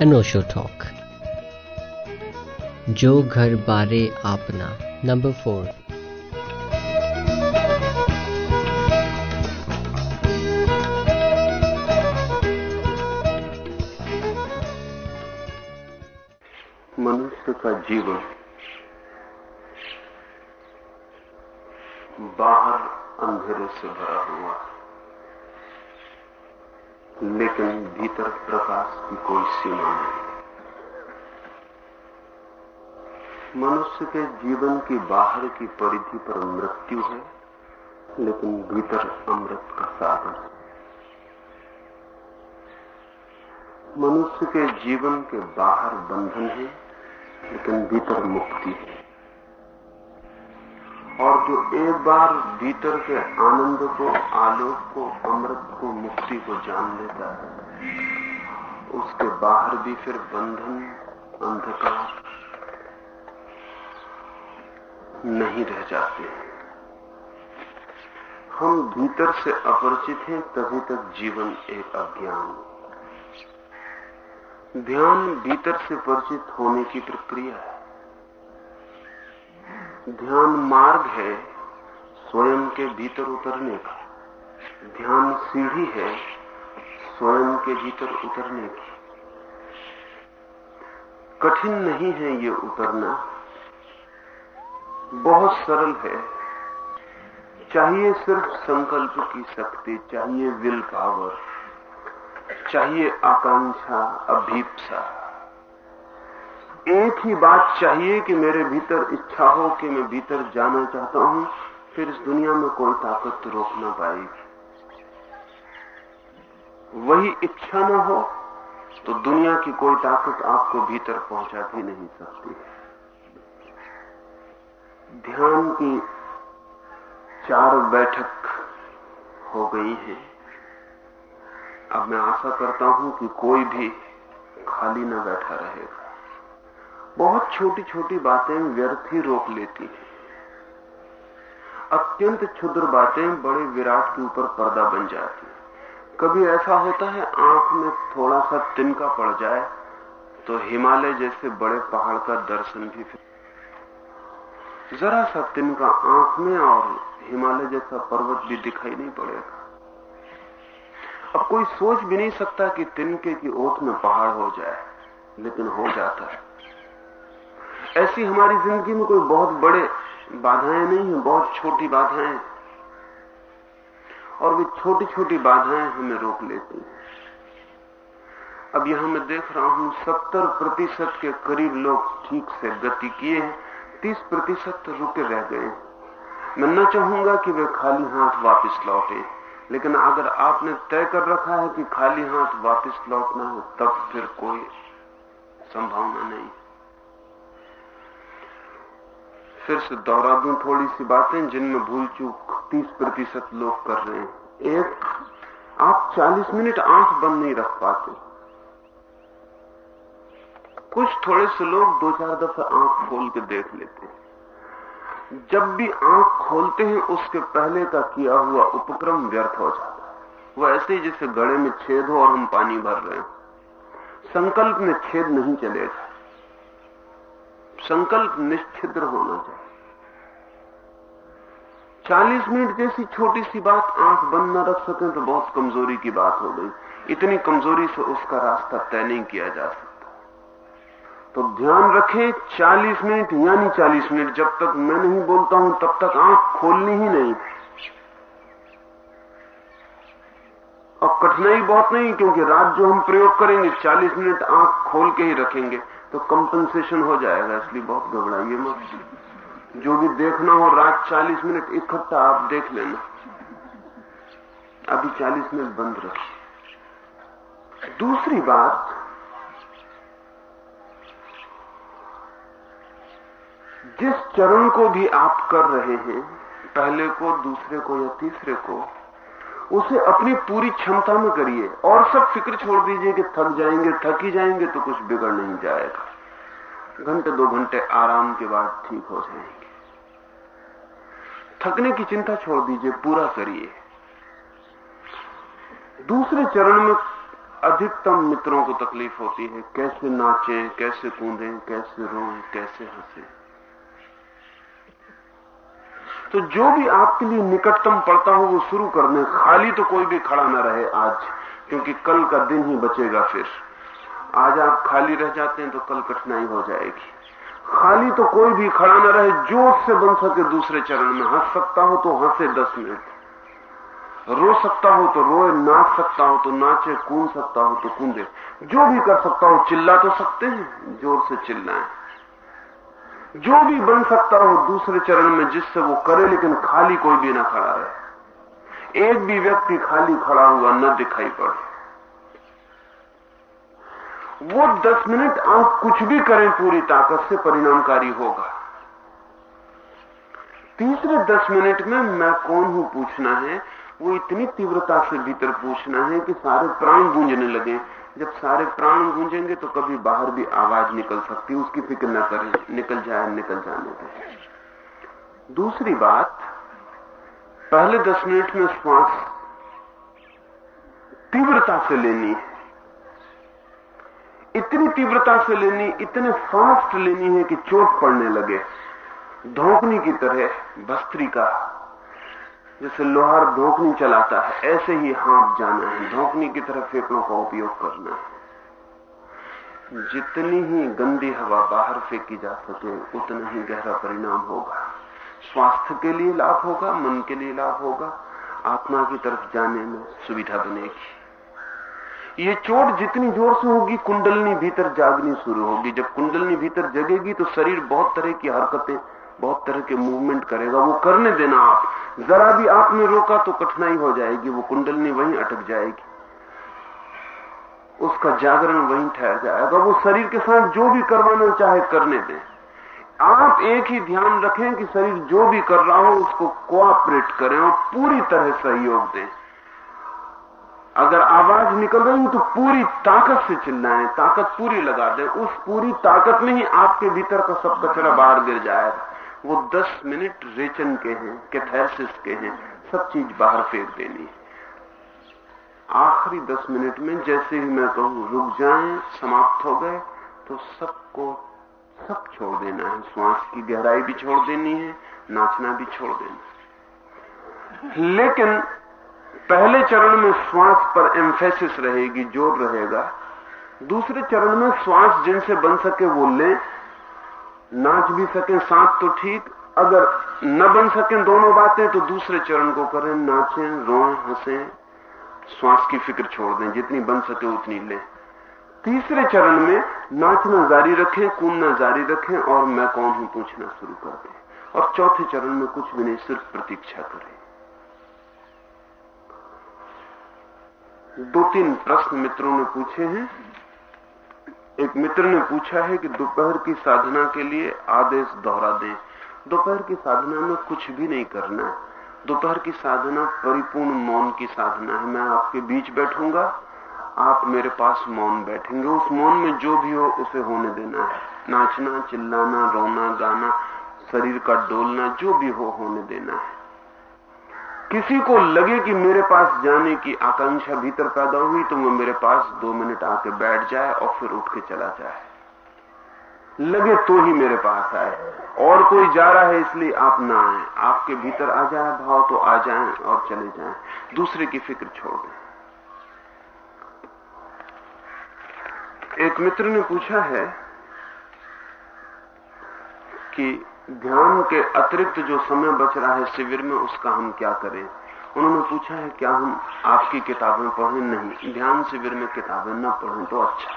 अनोशो talk जो घर बारे आपना नंबर फोर मनुष्य का जीवन बाहर अंधेरे से भरा हुआ लेकिन भीतर प्रकाश की कोई सीमा नहीं। मनुष्य के जीवन की बाहर की परिधि पर मृत्यु है, लेकिन भीतर अमृत का साधन है। मनुष्य के जीवन के बाहर बंधन है, लेकिन भीतर मुक्ति है। जो एक बार भीतर के आनंद को, आलोक को, अमृत को, मुक्ति को जान लेता है। उसके बाहर भी फिर बंधन, अंधकार नहीं रह जाते। हम भीतर से अपरिचित हैं, तभी तक जीवन एक अज्ञान। ध्यान भीतर से परिचित होने की प्रक्रिया है। ध्यान मार्ग है स्वयं के भीतर उतरने का। ध्यान सीढ़ी है स्वयं के भीतर उतरने की। कठिन नहीं है ये उतरना। बहुत सरल है। चाहिए सिर्फ़ संकल्प की शक्ति, चाहिए विल पावर, चाहिए आकांक्षा, अभीपसा। एक ही बात चाहिए कि मेरे भीतर इच्छा हो कि मैं भीतर जाना चाहता हूँ, फिर इस दुनिया में कोई ताकत रोक ना पाएगी वही इच्छा ना हो तो दुनिया की कोई ताकत आपको भीतर पहुँचा भी नहीं सकती। ध्यान की चार बैठक हो गई है। अब मैं आशा करता हूँ कि कोई भी खाली न बैठा रहेगा। बहुत छोटी छोटी बातें व्यर्थ ही रोक लेती हैं। अत्यंत क्षुद्र बातें बड़े विराट के ऊपर पर्दा बन जाती हैं। कभी ऐसा होता है आँख में थोड़ा सा तिनका पड़ जाए तो हिमालय जैसे बड़े पहाड़ का दर्शन भी फिर जरा सा तिनका आँख में और हिमालय जैसा पर्वत भी दिखाई नहीं पड़ेगा। अब कोई सोच भी नहीं सकता कि तिनके की ओट में पहाड़ हो जाए, लेकिन हो जाता है। ऐसी हमारी ज़िंदगी में कोई बहुत बड़े बाधाएँ नहीं है, बहुत छोटी बाधाएँ। और वे छोटी छोटी बाधाएँ हमें रोक लेती हैं। अब यहाँ मैं देख रहा हूँ, सत्तर प्रतिशत के करीब लोग ठीक से गति किए हैं, तीस प्रतिशत रुके रह गए मैं न चाहूँगा कि वे खाली हाथ वापस लौटे, लेकिन अगर आपने तय कर रखा है कि खाली हाथ वापस लौटना है, तब फिर कोई संभावना नहीं। फिर से दोहरा दूँ थोड़ी सी बातें जिनमें भूल चूक 30 प्रतिशत लोग कर रहे हैं। एक, आप 40 मिनट आँख बंद नहीं रख पाते। कुछ थोड़े से लोग दो चार दफे आँख खोल के देख लेते हैं। जब भी आँख खोलते हैं, उसके पहले का किया हुआ उपक्रम व्यर्थ हो जाता है। वो ऐसे ही जैसे गड़े में छेद हो और हम पानी भर रहे हैं। संकल्प में छेद नहीं चलेगा। संकल्प निश्चिद्र होना चाहिए। चालीस मिनट जैसी छोटी सी बात आँख बंद न रख सके तो बहुत कमज़ोरी की बात हो गई। इतनी कमज़ोरी से उसका रास्ता तय नहीं किया जा सकता। तो ध्यान रखें 40 मिनट यानी 40 मिनट, जब तक मैं नहीं बोलता हूँ, तब तक आँख खोलनी ही नहीं। और कठिनाई बहुत नहीं, क्योंकि रात जो हम प्रयोग करेंगे 40 मिनट आँख खोल के ही रखेंगे। तो कंपनसेशन हो जाएगा, इसलिए बहुत घबराइए मत। जो भी देखना हो, रात 40 मिनट इकट्ठा आप देख लेना। अभी 40 मिनट बंद रखिए। दूसरी बात, जिस चरण को भी आप कर रहे हैं, पहले को, दूसरे को या तीसरे को उसे अपनी पूरी क्षमता में करिए। और सब फ़िक्र छोड़ दीजिए कि थक जाएँगे, थक ही जाएँगे तो कुछ बिगड़ नहीं जाएगा। घंटे दो घंटे आराम के बाद ठीक हो जाएँगे। थकने की चिंता छोड़ दीजिए, पूरा करिए। दूसरे चरण में अधिकतम मित्रों को तकलीफ़ होती है, कैसे नाचें, कैसे कूदें, कैसे रोएँ, कैसे हंसें। तो जो भी आपके लिए निकटतम पड़ता हो वो शुरू कर दें। खाली तो कोई भी खड़ा ना रहे आज, क्योंकि कल का दिन ही बचेगा फिर। आज आप खाली रह जाते हैं तो कल कठिनाई हो जाएगी। खाली तो कोई भी खड़ा ना रहे ज़ोर से बन सके दूसरे चरण में। हंस सकता हो तो हंसे दस मिनट। रो सकता हो तो रोए, नाच सकता हो तो नाचे, कूद सकता हो तो कूदे। जो भी कर सकता हो चिल्ला तो सकते हैं, ज़ोर से चिल्लाएँ। जो भी बन सकता हो दूसरे चरण में जिससे वो करे, लेकिन खाली कोई भी ना खड़ा रहे। एक भी व्यक्ति खाली खड़ा हुआ न दिखाई पड़े। वो दस मिनट आप कुछ भी करें, पूरी ताकत से परिणामकारी होगा। तीसरे दस मिनट में मैं कौन हूँ पूछना है? वो इतनी तीव्रता से भीतर पूछना है कि सारे प्राण गूंजने लगे। जब सारे प्राण गूंजेंगे तो कभी बाहर भी आवाज़ निकल सकती है, उसकी फ़िक्र न करें, निकल जाए, निकल जाने दें। दूसरी बात, पहले दस मिनट में श्वास तीव्रता से लेनी है। इतनी तीव्रता से लेनी, इतने फास्ट लेनी है कि चोट पड़ने लगे। धोकनी की तरह, भस्त्री का जैसे लोहार धोकनी चलाता है। ऐसे ही हाथ जाना है। धोकनी की तरह फेंकड़ों का उपयोग करना है। जितनी ही गंदी हवा बाहर फेंकी जा सके, उतना ही गहरा परिणाम होगा। स्वास्थ्य के लिए लाभ होगा, मन के लिए लाभ होगा। आत्मा की तरफ़ जाने में सुविधा बनेगी। ये चोट जितनी ज़ोर से होगी, कुंडलनी भीतर जागनी शुरू होगी। जब कुंडलनी भीतर जगेगी तो शरीर बहुत तरह की हरकतें बहुत तरह के मूवमेंट करेगा, वो करने देना आप। जरा भी आपने रोका तो कठिनाई हो जाएगी, वो कुंडलनी वहीं अटक जाएगी। उसका जागरण वहीं ठहर जाएगा, वो शरीर के साथ जो भी करवाना चाहे करने दें। आप एक ही ध्यान रखें कि शरीर जो भी कर रहा हो, उसको कोऑपरेट करें और पूरी तरह सहयोग दें। अगर आवाज़ निकल रही तो पूरी ताकत से चिल्लाएँ, ताकत पूरी लगा दें। उस पूरी ताकत में ही आपके भीतर का सब कचरा बाहर गिर जाएगा। वो दस मिनट रेचन के हैं कैथेसिस के हैं, सब चीज़ बाहर फेंक देनी है। आखिरी दस मिनट में जैसे ही मैं कहूँ, रुक जाएँ, समाप्त हो गए तो सबको सब छोड़ देना है। श्वास की गहराई भी छोड़ देनी है, नाचना भी छोड़ देना है। लेकिन पहले चरण में श्वास पर एम्फेसिस रहेगी, ज़ोर रहेगा। दूसरे चरण में श्वास जिनसे बन सके वो लें नाच भी सके, साथ तो ठीक, अगर न बन सके दोनों बातें तो दूसरे चरण को करें, नाचें, रोएँ, हंसें, श्वास की फ़िक्र छोड़ दें, जितनी बन सके उतनी लें। तीसरे चरण में नाचना जारी रखें, कूदना जारी रखें, और मैं कौन हूँ पूछना शुरू कर दें। और चौथे चरण में कुछ भी नहीं, सिर्फ़ प्रतीक्षा करें। दो तीन प्रश्न मित्रों ने पूछे हैं। एक मित्र ने पूछा है कि दोपहर की साधना के लिए आदेश दोहरा दें। दोपहर की साधना में कुछ भी नहीं करना। दोपहर की साधना परिपूर्ण मौन की साधना है। मैं आपके बीच बैठूँगा। आप मेरे पास मौन बैठेंगे। उस मौन में जो भी हो, उसे होने देना है। नाचना, चिल्लाना, रोना, गाना, शरीर का डोलना, जो भी हो, होने देना है। किसी को लगे कि मेरे पास जाने की आकांक्षा भीतर पैदा हुई तो वो मेरे पास दो मिनट आके बैठ जाए और फिर उठ के चला जाए। लगे तो ही मेरे पास आए। और कोई जा रहा है इसलिए आप ना आए। आपके भीतर आ जाए, भाव तो आ जाए और चले जाए। दूसरे की फ़िक्र छोड़ दें। एक मित्र ने पूछा है कि ध्यान के अतिरिक्त जो समय बच रहा है शिविर में, उसका हम क्या करें? उन्होंने पूछा है, क्या हम आपकी किताबें पढ़ें? नहीं, ध्यान शिविर में किताबें न पढ़ें तो अच्छा।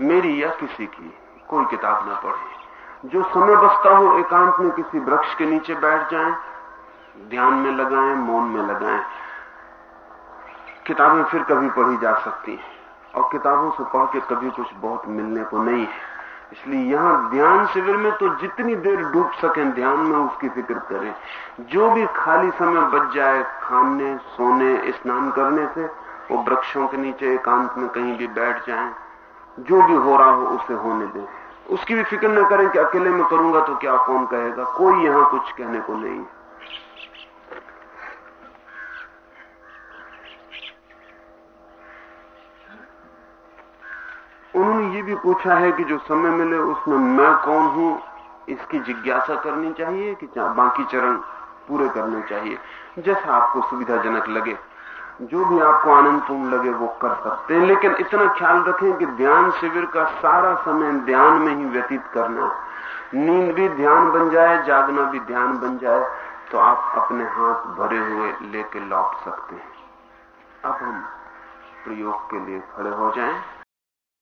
मेरी या किसी की, कोई किताब न पढ़े। जो समय बचता हो, एकांत में किसी वृक्ष के नीचे बैठ जाएँ, ध्यान में लगाएँ, मौन में लगाएँ। किताबें फिर कभी पढ़ी जा सकती हैं, और किताबों से पढ़ के कभी कुछ बहुत मिलने को नहीं है। इसलिए यहाँ ध्यान शिविर में तो जितनी देर डूब सके, ध्यान में उसकी फ़िक्र करें। जो भी खाली समय बच जाए, खाने, सोने, स्नान करने से, वो वृक्षों के नीचे एकांत में कहीं भी बैठ जाएँ। जो भी हो रहा हो, उसे होने दें। उसकी भी फ़िक्र न करें कि अकेले में करूँगा तो क्या कौन कहेगा? कोई यहाँ कुछ कहने को नहीं उन्होंने ये भी पूछा है कि जो समय मिले उसमें मैं कौन हूँ? इसकी जिज्ञासा करनी चाहिए कि बाकी चरण पूरे करने चाहिए। जैसा आपको सुविधाजनक लगे। जो भी आपको आनंदपूर्ण लगे वो कर सकते हैं। लेकिन इतना ख्याल रखें कि ध्यान शिविर का सारा समय ध्यान में ही व्यतीत करना नींद भी ध्यान बन जाए, जागना भी ध्यान बन जाए तो आप अपने हाथ भरे हुए लेके लौट सकते हैं। अब हम प्रयोग के लिए खड़े हो जाएँ।